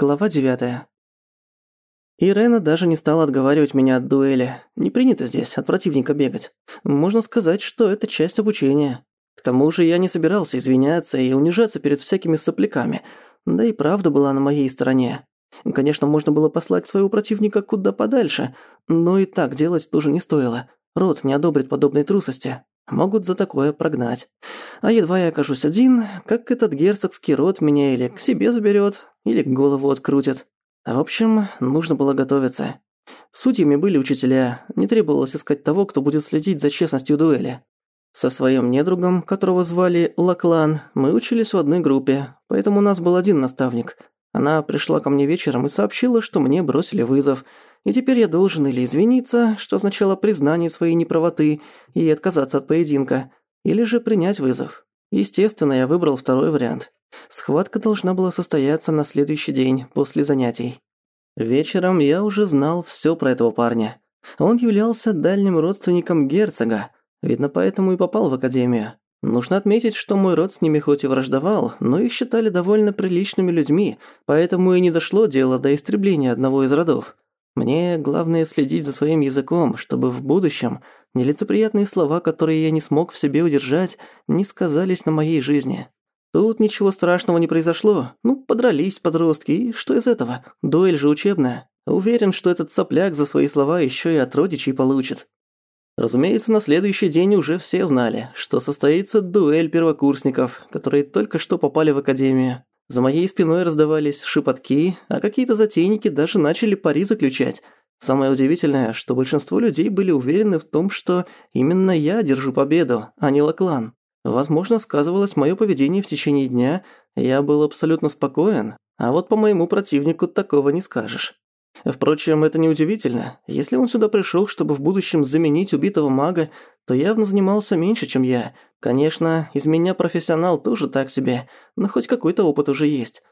Глава 9. Ирена даже не стала отговаривать меня от дуэли. Не принято здесь от противника бегать. Можно сказать, что это часть обучения. К тому же я не собирался извиняться и унижаться перед всякими сопляками. Да и правда была на моей стороне. Конечно, можно было послать своего противника куда подальше, но и так делать тоже не стоило. Род не одобрит подобной трусости. Могут за такое прогнать. А едва я окажусь один, как этот герцогский род меня или к себе заберет, или голову открутит. В общем, нужно было готовиться. Судьями были учителя, не требовалось искать того, кто будет следить за честностью дуэли. Со своим недругом, которого звали Лаклан, мы учились в одной группе, поэтому у нас был один наставник. Она пришла ко мне вечером и сообщила, что мне бросили вызов – и теперь я должен или извиниться, что означало признание своей неправоты, и отказаться от поединка, или же принять вызов. Естественно, я выбрал второй вариант. Схватка должна была состояться на следующий день, после занятий. Вечером я уже знал всё про этого парня. Он являлся дальним родственником герцога, видно, поэтому и попал в академию. Нужно отметить, что мой род с ними хоть и враждовал, но их считали довольно приличными людьми, поэтому и не дошло дело до истребления одного из родов. Мне главное следить за своим языком, чтобы в будущем нелицеприятные слова, которые я не смог в себе удержать, не сказались на моей жизни. Тут ничего страшного не произошло. Ну, подрались подростки, и что из этого? Дуэль же учебная. Уверен, что этот сопляк за свои слова еще и от родичей получит. Разумеется, на следующий день уже все знали, что состоится дуэль первокурсников, которые только что попали в академию. За моей спиной раздавались шепотки, а какие-то затейники даже начали пари заключать. Самое удивительное, что большинство людей были уверены в том, что именно я держу победу, а не Лаклан. Возможно, сказывалось моё поведение в течение дня, я был абсолютно спокоен, а вот по моему противнику такого не скажешь. Впрочем, это неудивительно. Если он сюда пришёл, чтобы в будущем заменить убитого мага, то явно занимался меньше, чем я – Конечно, из меня профессионал тоже так себе, но хоть какой-то опыт уже есть.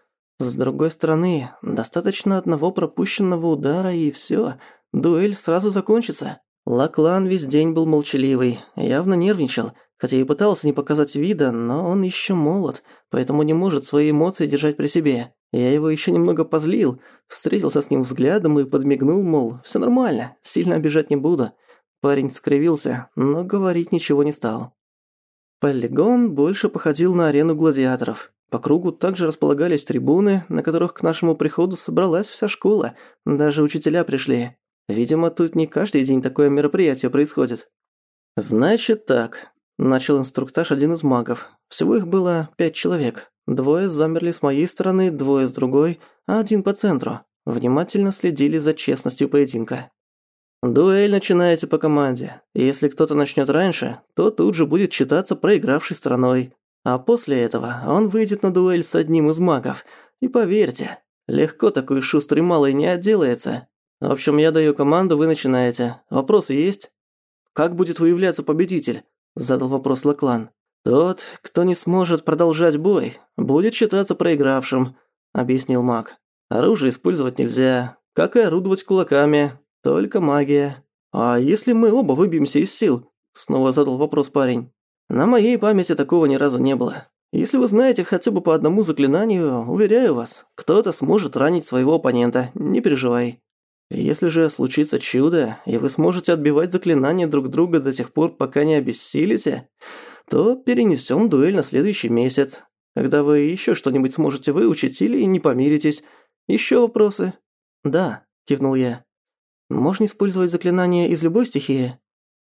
С другой стороны, достаточно одного пропущенного удара и всё, дуэль сразу закончится. Лаклан весь день был молчаливый, явно нервничал, хотя и пытался не показать вида, но он ещё молод, поэтому не может свои эмоции держать при себе. Я его ещё немного позлил, встретился с ним взглядом и подмигнул, мол, всё нормально, сильно обижать не буду. Парень скривился, но говорить ничего не стал. Полигон больше походил на арену гладиаторов. По кругу также располагались трибуны, на которых к нашему приходу собралась вся школа, даже учителя пришли. Видимо, тут не каждый день такое мероприятие происходит. «Значит так», – начал инструктаж один из магов. Всего их было пять человек. Двое замерли с моей стороны, двое с другой, а один по центру. Внимательно следили за честностью поединка. Дуэль начинаете по команде. Если кто-то начнет раньше, то тут же будет считаться проигравшей стороной. А после этого он выйдет на дуэль с одним из магов. И поверьте, легко такой шустрый малый не отделается. В общем, я даю команду, вы начинаете. Вопросы есть? Как будет выявляться победитель? Задал вопрос Лаклан. Тот, кто не сможет продолжать бой, будет считаться проигравшим, объяснил маг. Оружие использовать нельзя, как и орудовать кулаками, только магия. А если мы оба выбьемся из сил? Снова задал вопрос парень. На моей памяти такого ни разу не было. Если вы знаете хотя бы по одному заклинанию, уверяю вас, кто-то сможет ранить своего оппонента, не переживай. Если же случится чудо, и вы сможете отбивать заклинания друг друга до тех пор, пока не обессилите, то перенесем дуэль на следующий месяц, когда вы еще что-нибудь сможете выучить или не помиритесь. Еще вопросы? Да, кивнул я. Можно использовать заклинание из любой стихии?»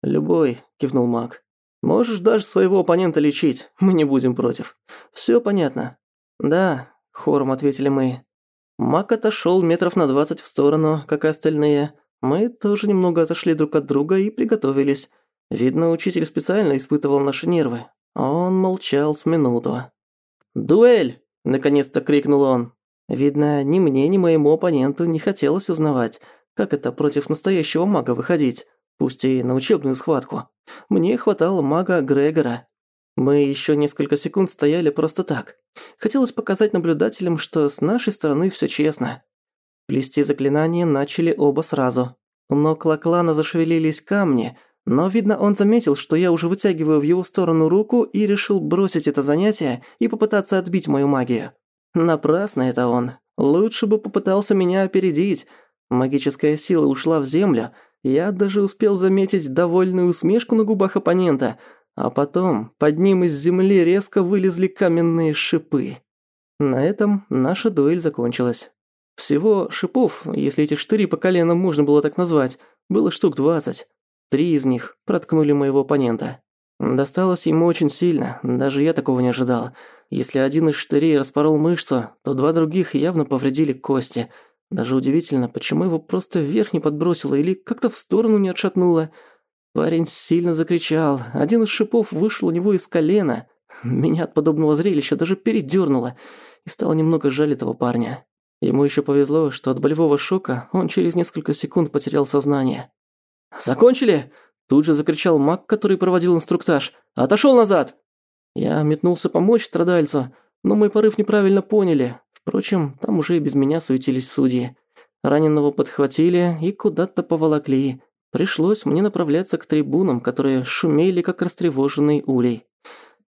«Любой», – кивнул маг. «Можешь даже своего оппонента лечить, мы не будем против. Всё понятно». «Да», – хором ответили мы. Маг отошёл метров на двадцать в сторону, как и остальные. Мы тоже немного отошли друг от друга и приготовились. Видно, учитель специально испытывал наши нервы. Он молчал с минуту. «Дуэль!» – наконец-то крикнул он. Видно, ни мне, ни моему оппоненту не хотелось узнавать, как это против настоящего мага выходить? Пусть и на учебную схватку. Мне хватало мага Грегора. Мы еще несколько секунд стояли просто так. Хотелось показать наблюдателям, что с нашей стороны все честно. Плести заклинания начали оба сразу. Но клаклана зашевелились камни, но, видно, он заметил, что я уже вытягиваю в его сторону руку и решил бросить это занятие и попытаться отбить мою магию. Напрасно это он. Лучше бы попытался меня опередить. Магическая сила ушла в землю. Я даже успел заметить довольную усмешку на губах оппонента. А потом под ним из земли резко вылезли каменные шипы. На этом наша дуэль закончилась. Всего шипов, если эти штыри по коленам можно было так назвать, было штук двадцать. Три из них проткнули моего оппонента. Досталось ему очень сильно, даже я такого не ожидал. Если один из штырей распорол мышцу, то два других явно повредили кости. Даже удивительно, почему его просто вверх не подбросило или как-то в сторону не отшатнуло. Парень сильно закричал, один из шипов вышел у него из колена. Меня от подобного зрелища даже передёрнуло, и стало немного жаль этого парня. Ему еще повезло, что от болевого шока он через несколько секунд потерял сознание. «Закончили?» Тут же закричал маг, который проводил инструктаж. «Отошёл назад!» Я метнулся помочь страдальцу, но мой порыв неправильно поняли. Впрочем, там уже и без меня суетились судьи. Раненого подхватили и куда-то поволокли. Пришлось мне направляться к трибунам, которые шумели, как растревоженный улей.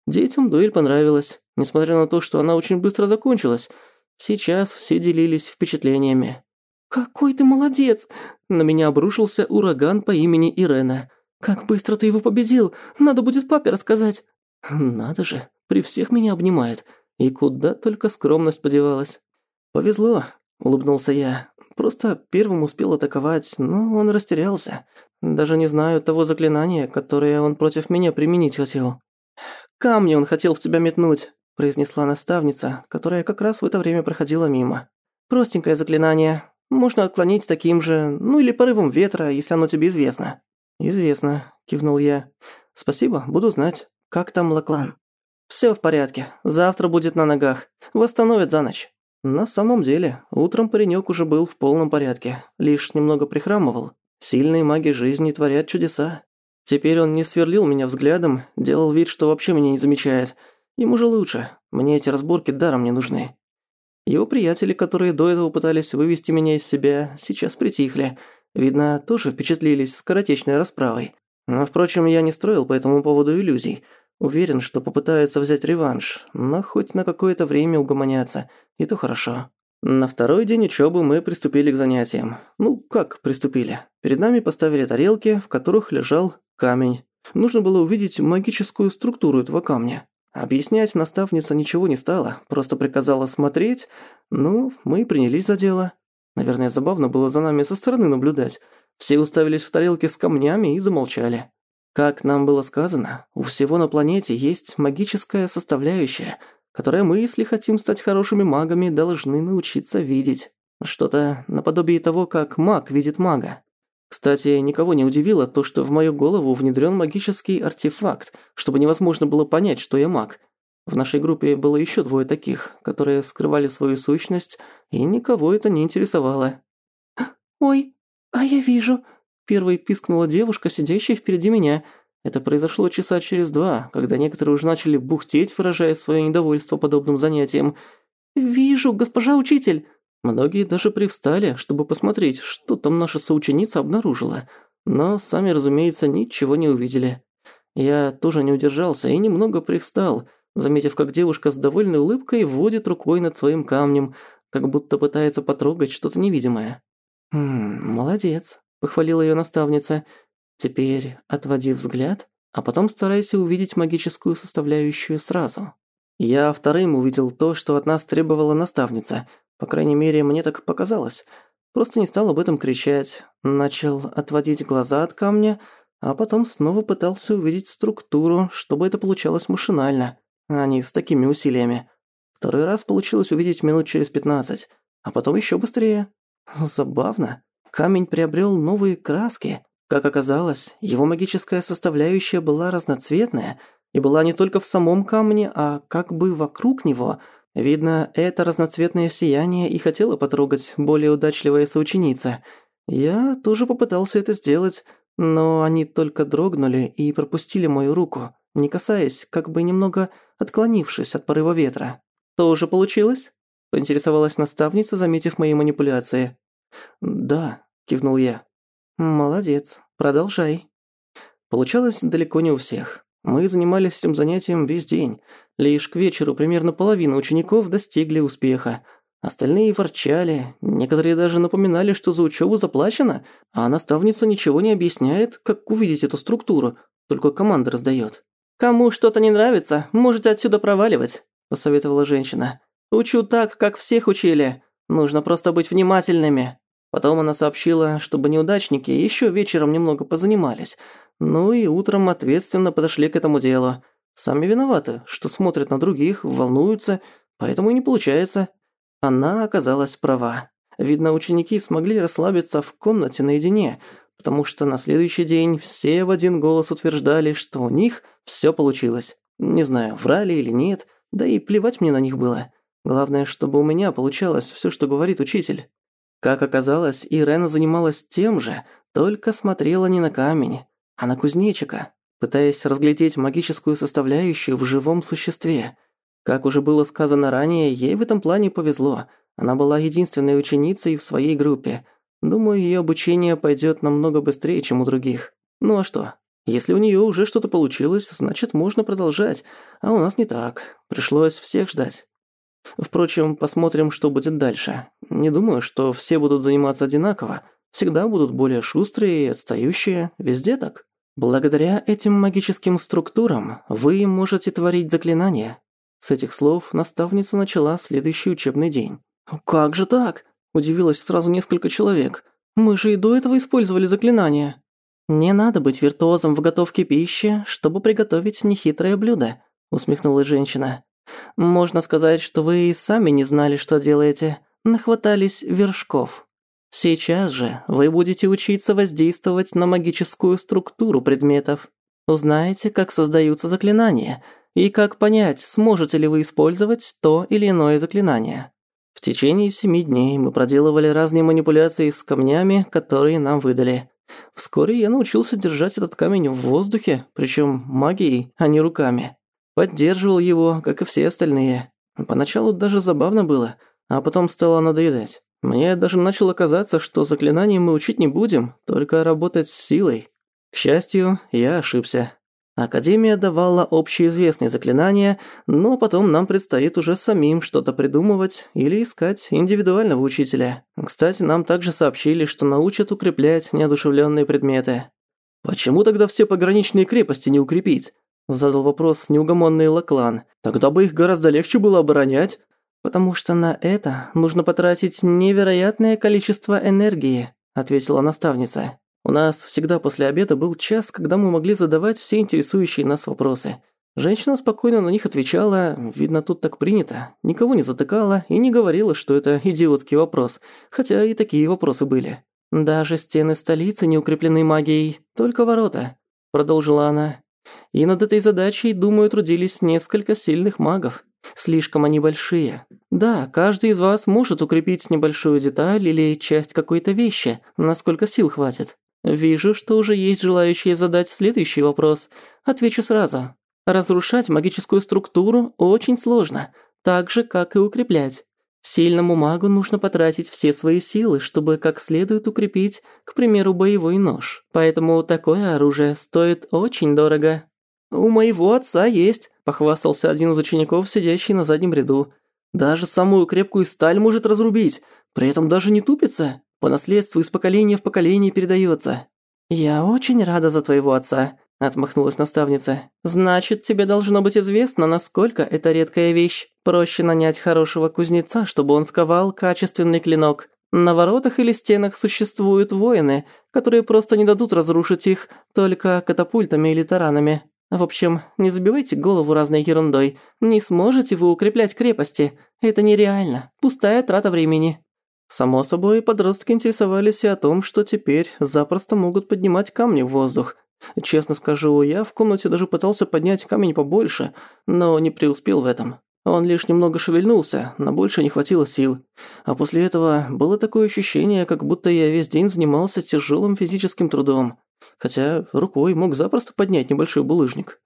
Детям дуэль понравилась, несмотря на то, что она очень быстро закончилась. Сейчас все делились впечатлениями. «Какой ты молодец!» На меня обрушился ураган по имени Ирена. «Как быстро ты его победил! Надо будет папе рассказать!» «Надо же, при всех меня обнимает. И куда только скромность подевалась!» «Повезло», — улыбнулся я. «Просто первым успел атаковать, но он растерялся. Даже не знаю того заклинания, которое он против меня применить хотел». «Камни он хотел в тебя метнуть», — произнесла наставница, которая как раз в это время проходила мимо. «Простенькое заклинание. Можно отклонить таким же, ну или порывом ветра, если оно тебе известно». «Известно», – кивнул я. «Спасибо, буду знать. Как там Лаклан?» «Всё в порядке. Завтра будет на ногах. Восстановят за ночь». На самом деле, утром паренёк уже был в полном порядке, лишь немного прихрамывал. Сильные маги жизни творят чудеса. Теперь он не сверлил меня взглядом, делал вид, что вообще меня не замечает. Ему же лучше. Мне эти разборки даром не нужны. Его приятели, которые до этого пытались вывести меня из себя, сейчас притихли – Видно, тоже впечатлились скоротечной расправой. Но, впрочем, я не строил по этому поводу иллюзий. Уверен, что попытаются взять реванш, но хоть на какое-то время угомонятся, и то хорошо. На второй день учёбы мы приступили к занятиям. Ну, как приступили? Перед нами поставили тарелки, в которых лежал камень. Нужно было увидеть магическую структуру этого камня. Объяснять наставница ничего не стала, просто приказала смотреть. Ну, мы принялись за дело. Наверное, забавно было за нами со стороны наблюдать. Все уставились в тарелки с камнями и замолчали. Как нам было сказано, у всего на планете есть магическая составляющая, которая мы, если хотим стать хорошими магами, должны научиться видеть. Что-то наподобие того, как маг видит мага. Кстати, никого не удивило то, что в мою голову внедрен магический артефакт, чтобы невозможно было понять, что я маг. В нашей группе было еще двое таких, которые скрывали свою сущность, и никого это не интересовало. «Ой, а я вижу!» Первой пискнула девушка, сидящая впереди меня. Это произошло часа через два, когда некоторые уже начали бухтеть, выражая свое недовольство подобным занятием. «Вижу, госпожа учитель!» Многие даже привстали, чтобы посмотреть, что там наша соученица обнаружила. Но сами, разумеется, ничего не увидели. Я тоже не удержался и немного привстал – заметив, как девушка с довольной улыбкой водит рукой над своим камнем, как будто пытается потрогать что-то невидимое. «Хм, молодец», – похвалила ее наставница. «Теперь отводи взгляд, а потом старайся увидеть магическую составляющую сразу». Я вторым увидел то, что от нас требовала наставница. По крайней мере, мне так показалось. Просто не стал об этом кричать. Начал отводить глаза от камня, а потом снова пытался увидеть структуру, чтобы это получалось машинально а не с такими усилиями. Второй раз получилось увидеть минут через пятнадцать, а потом еще быстрее. Забавно. Камень приобрел новые краски. Как оказалось, его магическая составляющая была разноцветная и была не только в самом камне, а как бы вокруг него. Видно, это разноцветное сияние и хотела потрогать более удачливая соученица. Я тоже попытался это сделать, но они только дрогнули и пропустили мою руку, не касаясь, как бы немного отклонившись от порыва ветра. «Тоже получилось?» – поинтересовалась наставница, заметив мои манипуляции. «Да», – кивнул я. «Молодец, продолжай». Получалось далеко не у всех. Мы занимались этим занятием весь день. Лишь к вечеру примерно половина учеников достигли успеха. Остальные ворчали, некоторые даже напоминали, что за учебу заплачено, а наставница ничего не объясняет, как увидеть эту структуру, только команды раздает. «Кому что-то не нравится, можете отсюда проваливать», – посоветовала женщина. «Учу так, как всех учили. Нужно просто быть внимательными». Потом она сообщила, чтобы неудачники еще вечером немного позанимались, ну и утром ответственно подошли к этому делу. Сами виноваты, что смотрят на других, волнуются, поэтому и не получается. Она оказалась права. Видно, ученики смогли расслабиться в комнате наедине, потому что на следующий день все в один голос утверждали, что у них всё получилось. Не знаю, врали или нет, да и плевать мне на них было. Главное, чтобы у меня получалось всё, что говорит учитель. Как оказалось, Ирена занималась тем же, только смотрела не на камень, а на кузнечика, пытаясь разглядеть магическую составляющую в живом существе. Как уже было сказано ранее, ей в этом плане повезло. Она была единственной ученицей в своей группе. Думаю, её обучение пойдёт намного быстрее, чем у других. Ну а что? Если у неё уже что-то получилось, значит, можно продолжать. А у нас не так. Пришлось всех ждать. Впрочем, посмотрим, что будет дальше. Не думаю, что все будут заниматься одинаково. Всегда будут более шустрые и отстающие. Везде так. Благодаря этим магическим структурам вы можете творить заклинания. С этих слов наставница начала следующий учебный день. «Как же так?» – удивилось сразу несколько человек. «Мы же и до этого использовали заклинания». «Не надо быть виртуозом в готовке пищи, чтобы приготовить нехитрое блюдо», – усмехнулась женщина. Можно сказать, что вы и сами не знали, что делаете. Нахватались вершков. Сейчас же вы будете учиться воздействовать на магическую структуру предметов. Узнаете, как создаются заклинания и как понять, сможете ли вы использовать то или иное заклинание. В течение семи дней мы проделывали разные манипуляции с камнями, которые нам выдали. Вскоре я научился держать этот камень в воздухе, причем магией, а не руками. Поддерживал его, как и все остальные. Поначалу даже забавно было, а потом стало надоедать. Мне даже начало казаться, что заклинаний мы учить не будем, только работать с силой. К счастью, я ошибся. Академия давала общеизвестные заклинания, но потом нам предстоит уже самим что-то придумывать или искать индивидуального учителя. Кстати, нам также сообщили, что научат укреплять неодушевленные предметы. Почему тогда все пограничные крепости не укрепить? Задал вопрос неугомонный Лаклан. Тогда бы их гораздо легче было оборонять. Потому что на это нужно потратить невероятное количество энергии, ответила наставница. У нас всегда после обеда был час, когда мы могли задавать все интересующие нас вопросы. Женщина спокойно на них отвечала, видно, тут так принято, никого не затыкала и не говорила, что это идиотский вопрос, хотя и такие вопросы были. «Даже стены столицы не укреплены магией, только ворота», – продолжила она. И над этой задачей, думаю, трудились несколько сильных магов. Слишком они большие. Да, каждый из вас может укрепить небольшую деталь или часть какой-то вещи, насколько сил хватит. Вижу, что уже есть желающие задать следующий вопрос. Отвечу сразу. Разрушать магическую структуру очень сложно, так же, как и укреплять. Сильному магу нужно потратить все свои силы, чтобы как следует укрепить, к примеру, боевой нож. Поэтому такое оружие стоит очень дорого. «У моего отца есть», – похвастался один из учеников, сидящий на заднем ряду. «Даже самую крепкую сталь может разрубить, при этом даже не тупится. По наследству из поколения в поколение передается. «Я очень рада за твоего отца», – отмахнулась наставница. «Значит, тебе должно быть известно, насколько это редкая вещь. Проще нанять хорошего кузнеца, чтобы он сковал качественный клинок. На воротах или стенах существуют воины, которые просто не дадут разрушить их только катапультами или таранами. В общем, не забивайте голову разной ерундой. Не сможете вы укреплять крепости. Это нереально. Пустая трата времени». Само собой, подростки интересовались и о том, что теперь запросто могут поднимать камни в воздух, Честно скажу, я в комнате даже пытался поднять камень побольше, но не преуспел в этом. Он лишь немного шевельнулся, но больше не хватило сил. А после этого было такое ощущение, как будто я весь день занимался тяжелым физическим трудом. Хотя рукой мог запросто поднять небольшой булыжник.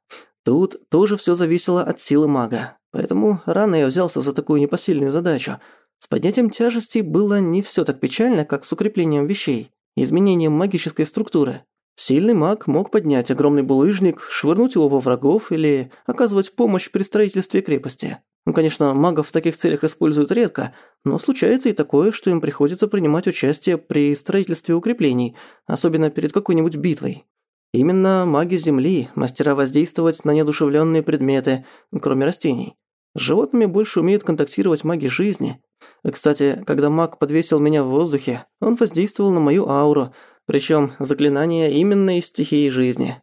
Тут тоже все зависело от силы мага. Поэтому рано я взялся за такую непосильную задачу. С поднятием тяжести было не все так печально, как с укреплением вещей, изменением магической структуры. Сильный маг мог поднять огромный булыжник, швырнуть его во врагов или оказывать помощь при строительстве крепости. Ну, конечно, магов в таких целях используют редко, но случается и такое, что им приходится принимать участие при строительстве укреплений, особенно перед какой-нибудь битвой. Именно маги Земли, мастера воздействовать на неодушевленные предметы, кроме растений. С животными больше умеют контактировать маги жизни. Кстати, когда маг подвесил меня в воздухе, он воздействовал на мою ауру, причем заклинание именно из стихии жизни.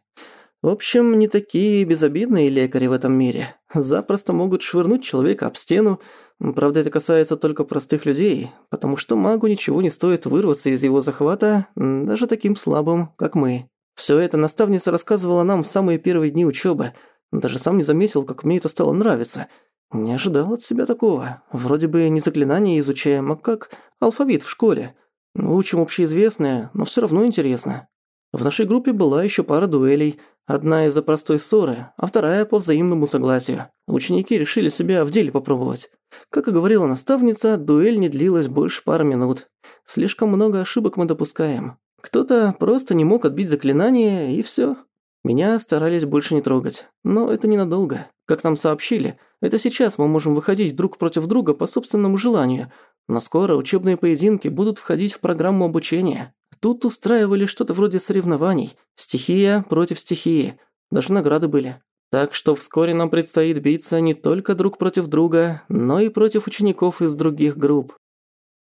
В общем, не такие безобидные лекари в этом мире. Запросто могут швырнуть человека об стену. Правда, это касается только простых людей, потому что магу ничего не стоит вырваться из его захвата, даже таким слабым, как мы. Всё это наставница рассказывала нам в самые первые дни учёбы. Даже сам не заметил, как мне это стало нравиться. Не ожидал от себя такого. Вроде бы не заклинания изучаем, а как алфавит в школе. Учим общеизвестное, но всё равно интересно. В нашей группе была ещё пара дуэлей, Одна из-за простой ссоры, а вторая по взаимному согласию. Ученики решили себя в деле попробовать. Как и говорила наставница, дуэль не длилась больше пары минут. Слишком много ошибок мы допускаем. Кто-то просто не мог отбить заклинание, и всё. Меня старались больше не трогать. Но это ненадолго. Как нам сообщили, это сейчас мы можем выходить друг против друга по собственному желанию. Но скоро учебные поединки будут входить в программу обучения. Тут устраивали что-то вроде соревнований. Стихия против стихии. Даже награды были. Так что вскоре нам предстоит биться не только друг против друга, но и против учеников из других групп.